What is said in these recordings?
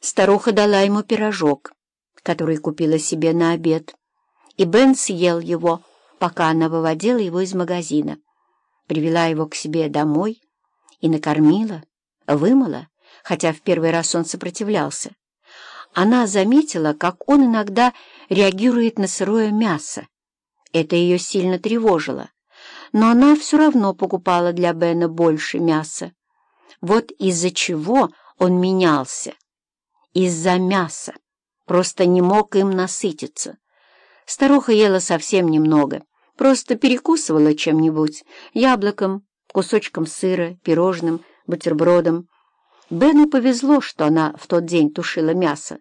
Старуха дала ему пирожок, который купила себе на обед, и Бен съел его, пока она выводила его из магазина. Привела его к себе домой и накормила, вымыла, хотя в первый раз он сопротивлялся. Она заметила, как он иногда реагирует на сырое мясо. Это ее сильно тревожило, но она все равно покупала для Бена больше мяса. Вот из-за чего он менялся. Из-за мяса. Просто не мог им насытиться. Старуха ела совсем немного, просто перекусывала чем-нибудь, яблоком, кусочком сыра, пирожным, бутербродом. Бену повезло, что она в тот день тушила мясо.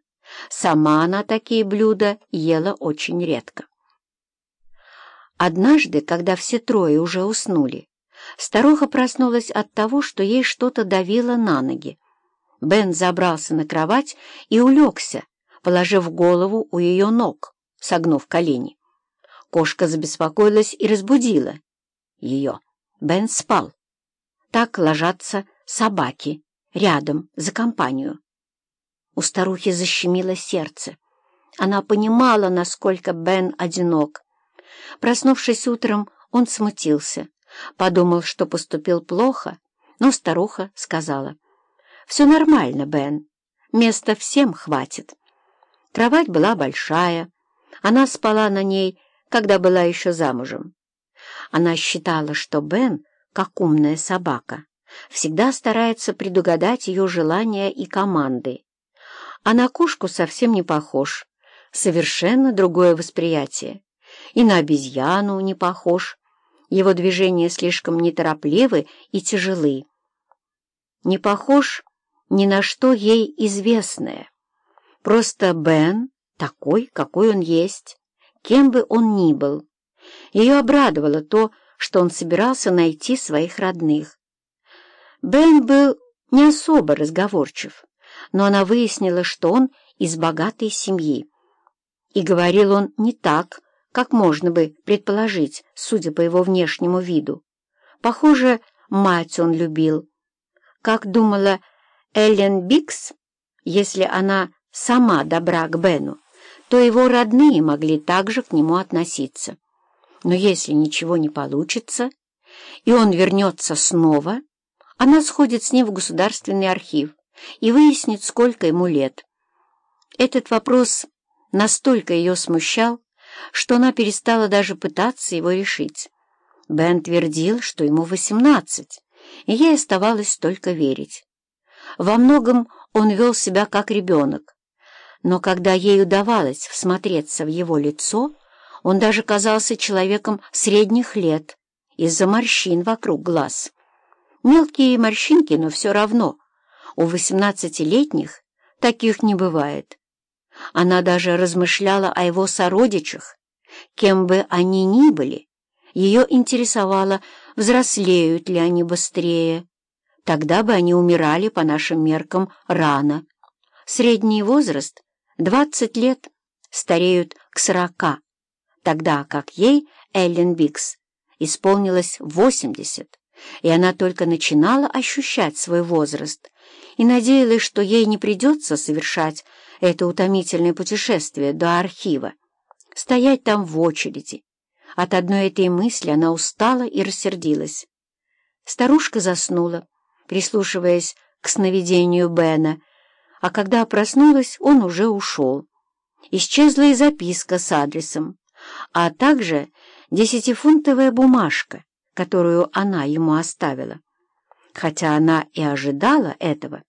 Сама она такие блюда ела очень редко. Однажды, когда все трое уже уснули, старуха проснулась от того, что ей что-то давило на ноги. Бен забрался на кровать и улегся, положив голову у ее ног, согнув колени. Кошка забеспокоилась и разбудила ее. Бен спал. Так ложатся собаки, рядом, за компанию. У старухи защемило сердце. Она понимала, насколько Бен одинок. Проснувшись утром, он смутился, подумал, что поступил плохо, но старуха сказала, «Все нормально, Бен, места всем хватит». Кровать была большая, она спала на ней, когда была еще замужем. Она считала, что Бен, как умная собака, всегда старается предугадать ее желания и команды. А на кошку совсем не похож, совершенно другое восприятие и на обезьяну не похож. Его движения слишком неторопливы и тяжелы. Не похож ни на что ей известное. Просто Бен такой, какой он есть, кем бы он ни был. Ее обрадовало то, что он собирался найти своих родных. Бен был не особо разговорчив, но она выяснила, что он из богатой семьи. И говорил он не так, как можно бы предположить, судя по его внешнему виду. Похоже, мать он любил. Как думала Эллен Бикс, если она сама добра к Бену, то его родные могли также к нему относиться. Но если ничего не получится, и он вернется снова, она сходит с ним в государственный архив и выяснит, сколько ему лет. Этот вопрос настолько ее смущал, что она перестала даже пытаться его решить. Бен твердил, что ему восемнадцать, и ей оставалось только верить. Во многом он вел себя как ребенок, но когда ей удавалось всмотреться в его лицо, он даже казался человеком средних лет из-за морщин вокруг глаз. Мелкие морщинки, но все равно. У восемнадцатилетних таких не бывает. Она даже размышляла о его сородичах. Кем бы они ни были, ее интересовало, взрослеют ли они быстрее. Тогда бы они умирали по нашим меркам рано. Средний возраст — 20 лет, стареют к 40, тогда как ей, Эллен Бикс, исполнилось 80, и она только начинала ощущать свой возраст и надеялась, что ей не придется совершать это утомительное путешествие до архива, стоять там в очереди. От одной этой мысли она устала и рассердилась. Старушка заснула, прислушиваясь к сновидению Бена, а когда проснулась, он уже ушел. Исчезла и записка с адресом, а также десятифунтовая бумажка, которую она ему оставила. Хотя она и ожидала этого,